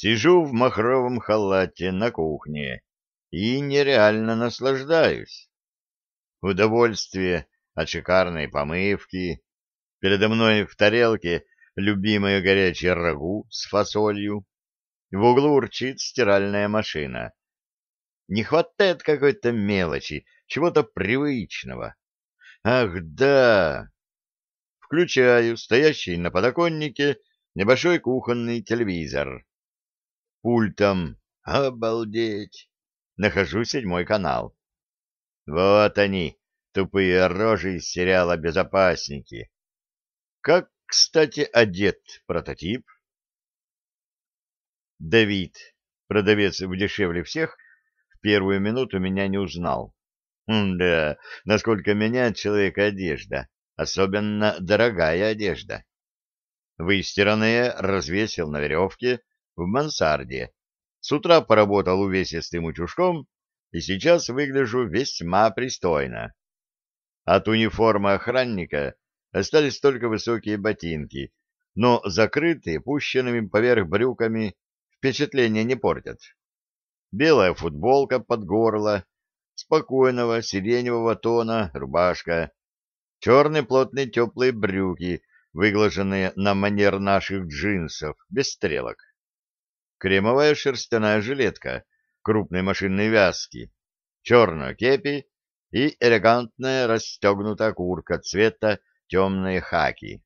Сижу в махровом халате на кухне и нереально наслаждаюсь. Удовольствие от шикарной помывки. Передо мной в тарелке любимое горячее рагу с фасолью. В углу урчит стиральная машина. Не хватает какой-то мелочи, чего-то привычного. Ах, да! Включаю стоящий на подоконнике небольшой кухонный телевизор пультом. Обалдеть! Нахожу седьмой канал. Вот они, тупые рожи из сериала «Безопасники». Как, кстати, одет прототип? Давид, продавец в дешевле всех, в первую минуту меня не узнал. Да, насколько меняет человека одежда, особенно дорогая одежда. Выстиранная, развесил на веревке, в мансарде. С утра поработал увесистым утюжком и сейчас выгляжу весьма пристойно. От униформы охранника остались только высокие ботинки, но закрытые пущенными поверх брюками впечатление не портят. Белая футболка под горло, спокойного сиреневого тона рубашка, черные плотные теплые брюки, выглаженные на манер наших джинсов, без стрелок кремовая шерстяная жилетка крупной машинной вязки, черная кепи и элегантная расстегнутая курка цвета темные хаки.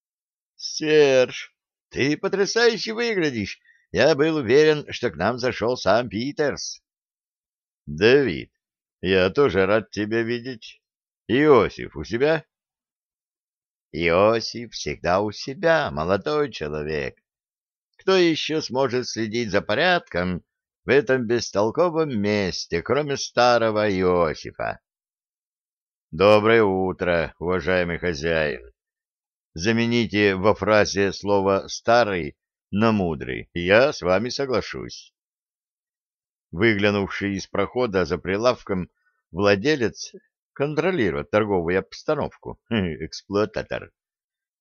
— Серж, ты потрясающе выглядишь! Я был уверен, что к нам зашел сам Питерс. — Давид, я тоже рад тебя видеть. Иосиф у себя? — Иосиф всегда у себя, молодой человек. Кто еще сможет следить за порядком в этом бестолковом месте, кроме старого Иосифа? Доброе утро, уважаемый хозяин. Замените во фразе слово «старый» на «мудрый», я с вами соглашусь. Выглянувший из прохода за прилавком владелец контролирует торговую обстановку, эксплуататор.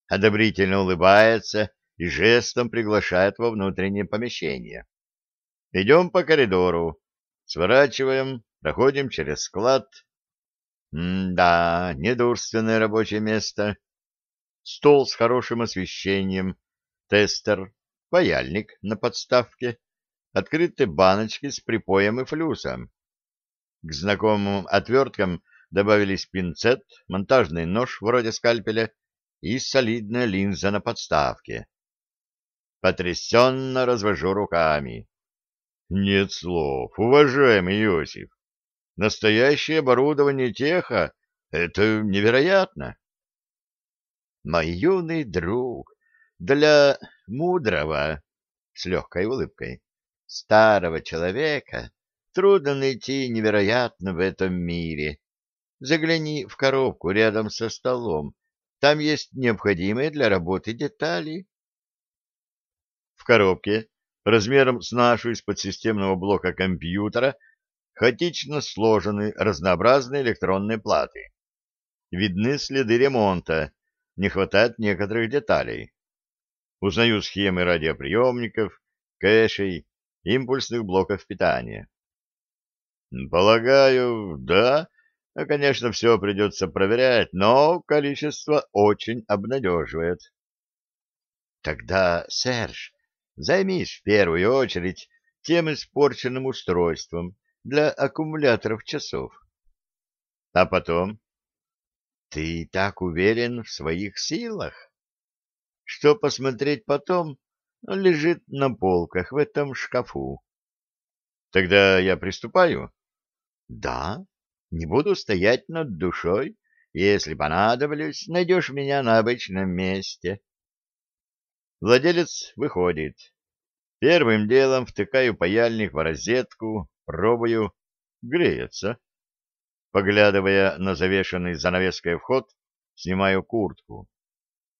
Одобрительно улыбается, и жестом приглашает во внутреннее помещение. Идем по коридору, сворачиваем, проходим через склад. М да, недурственное рабочее место. Стол с хорошим освещением, тестер, паяльник на подставке, открыты баночки с припоем и флюсом. К знакомым отверткам добавились пинцет, монтажный нож вроде скальпеля и солидная линза на подставке потрясенно развожу руками. Нет слов, уважаемый Иосиф. Настоящее оборудование теха — это невероятно. Мой юный друг, для мудрого, с легкой улыбкой, старого человека трудно найти невероятно в этом мире. Загляни в коробку рядом со столом. Там есть необходимые для работы детали коробке размером с нашу из подсистемного блока компьютера хаотично сложены разнообразные электронные платы. Видны следы ремонта, не хватает некоторых деталей. Узнаю схемы радиоприемников, кэшей, импульсных блоков питания. Полагаю, да. Конечно, все придется проверять, но количество очень обнадеживает. Тогда, Серж, Займись в первую очередь тем испорченным устройством для аккумуляторов часов. А потом? Ты так уверен в своих силах, что посмотреть потом лежит на полках в этом шкафу. Тогда я приступаю? Да, не буду стоять над душой. Если понадоблюсь, найдешь меня на обычном месте. Владелец выходит. Первым делом втыкаю паяльник в розетку, пробую, греется. Поглядывая на завешенный занавеской вход, снимаю куртку.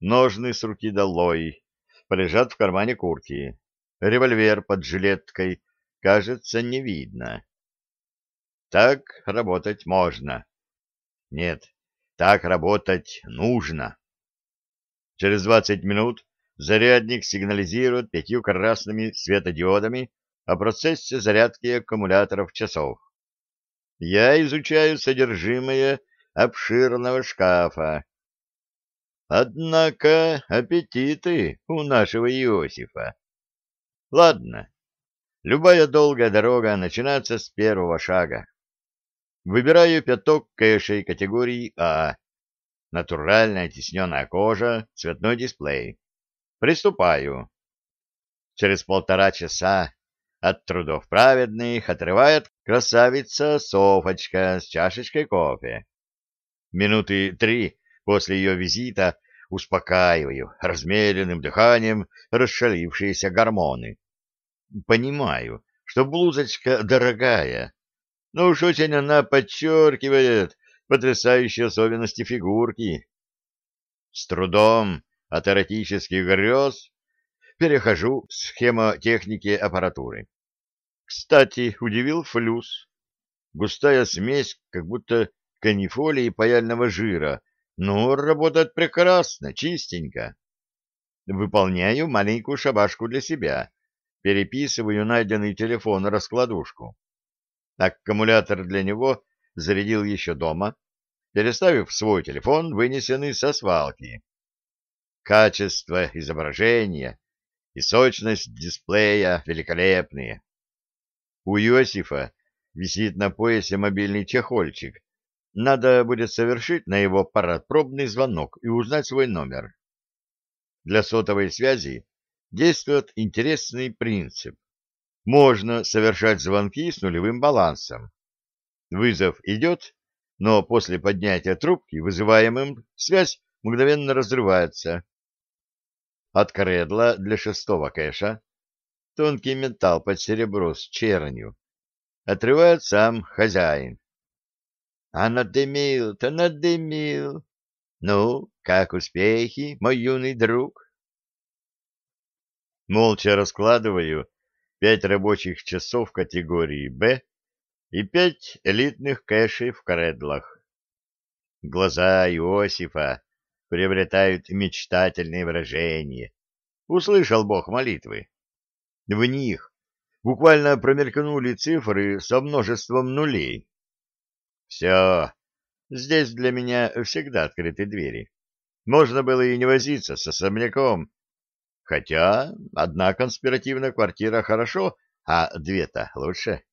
Ножны с руки долой, полежат в кармане куртки. Револьвер под жилеткой, кажется, не видно. Так работать можно. Нет, так работать нужно. Через двадцать минут Зарядник сигнализирует пятью красными светодиодами о процессе зарядки аккумуляторов часов. Я изучаю содержимое обширного шкафа. Однако аппетиты у нашего Иосифа. Ладно, любая долгая дорога начинается с первого шага. Выбираю пяток кэшей категории А. Натуральная тисненная кожа, цветной дисплей. Приступаю. Через полтора часа от трудов праведных отрывает красавица Софочка с чашечкой кофе. Минуты три после ее визита успокаиваю размеренным дыханием расшалившиеся гормоны. Понимаю, что блузочка дорогая, но уж очень она подчеркивает потрясающие особенности фигурки. С трудом от эротических грез перехожу к схемотехнике аппаратуры. Кстати, удивил флюс. Густая смесь, как будто канифоли и паяльного жира, но работает прекрасно, чистенько. Выполняю маленькую шабашку для себя. Переписываю найденный телефон раскладушку. Аккумулятор для него зарядил еще дома, переставив свой телефон, вынесенный со свалки. Качество изображения и сочность дисплея великолепные. У Иосифа висит на поясе мобильный чехольчик. Надо будет совершить на его аппарат пробный звонок и узнать свой номер. Для сотовой связи действует интересный принцип. Можно совершать звонки с нулевым балансом. Вызов идет, но после поднятия трубки вызываемым связь мгновенно разрывается от кредла для шестого кэша, тонкий металл под серебро с чернью, отрывает сам хозяин. А надымил-то надымил. Ну, как успехи, мой юный друг? Молча раскладываю пять рабочих часов категории «Б» и пять элитных кэшей в кредлах. Глаза Иосифа приобретают мечтательные выражения. Услышал Бог молитвы. В них буквально промелькнули цифры со множеством нулей. Все, здесь для меня всегда открыты двери. Можно было и не возиться с особняком. Хотя одна конспиративная квартира хорошо, а две-то лучше.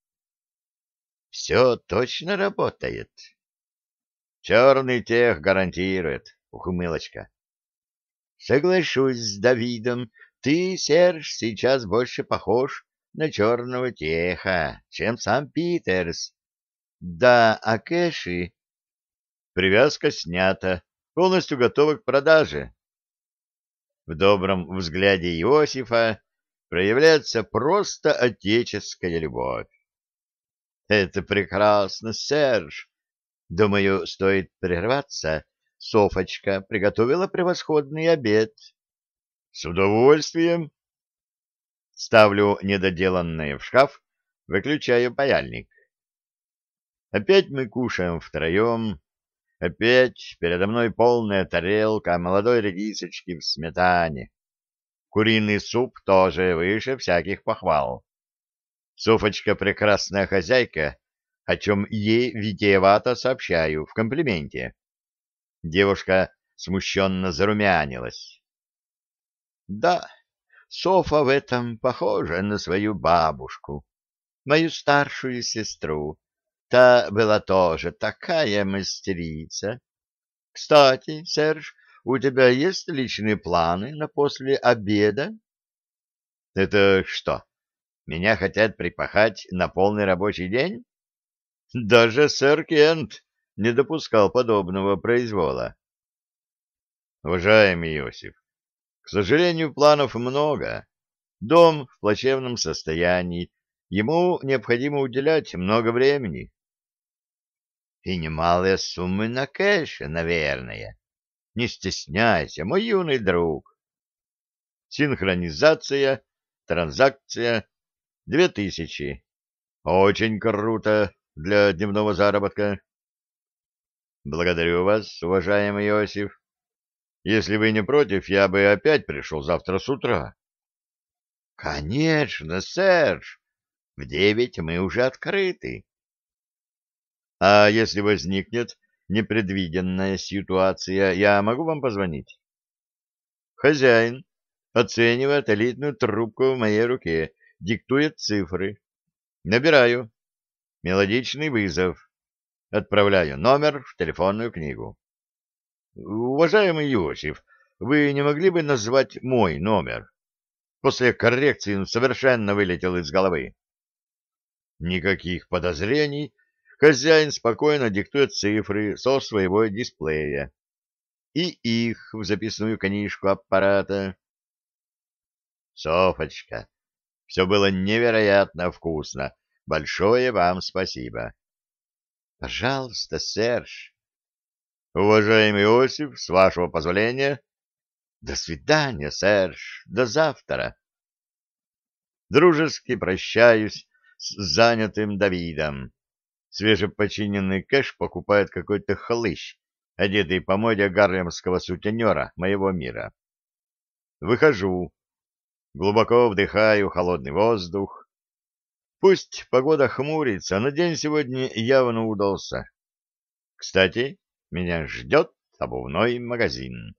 Все точно работает. Черный тех гарантирует ухмылочка. Соглашусь с Давидом, ты, Серж, сейчас больше похож на черного теха, чем сам Питерс. Да, а кэши... Привязка снята, полностью готова к продаже. В добром взгляде Иосифа проявляется просто отеческая любовь. Это прекрасно, Серж. Думаю, стоит прерваться Софочка приготовила превосходный обед. — С удовольствием. Ставлю недоделанное в шкаф, выключаю паяльник. Опять мы кушаем втроем. Опять передо мной полная тарелка молодой редисочки в сметане. Куриный суп тоже выше всяких похвал. Софочка прекрасная хозяйка, о чем ей витиевато сообщаю в комплименте. Девушка смущенно зарумянилась. Да, Софа в этом похожа на свою бабушку, мою старшую сестру. Та была тоже такая мастерица. Кстати, Серж, у тебя есть личные планы на после обеда? Это что, меня хотят припахать на полный рабочий день? Даже сэр Кент не допускал подобного произвола. Уважаемый Иосиф, к сожалению, планов много. Дом в плачевном состоянии, ему необходимо уделять много времени. И немалые суммы на кэше, наверное. Не стесняйся, мой юный друг. Синхронизация, транзакция, две тысячи. Очень круто для дневного заработка. Благодарю вас, уважаемый Иосиф. Если вы не против, я бы опять пришел завтра с утра. Конечно, Серж. В девять мы уже открыты. А если возникнет непредвиденная ситуация, я могу вам позвонить? Хозяин, оценивает элитную трубку в моей руке, диктует цифры. Набираю. Мелодичный вызов. Отправляю номер в телефонную книгу. Уважаемый Иосиф, вы не могли бы назвать мой номер? После коррекции он совершенно вылетел из головы. Никаких подозрений. Хозяин спокойно диктует цифры со своего дисплея. И их в записную книжку аппарата. Софочка, все было невероятно вкусно. Большое вам спасибо. — Пожалуйста, Серж. — Уважаемый Осип, с вашего позволения. — До свидания, Серж. До завтра. Дружески прощаюсь с занятым Давидом. Свежепочиненный кэш покупает какой-то хлыщ, одетый по моде гарлемского сутенера моего мира. Выхожу. Глубоко вдыхаю холодный воздух, Пусть погода хмурится, но день сегодня явно удался. Кстати, меня ждет обувной магазин.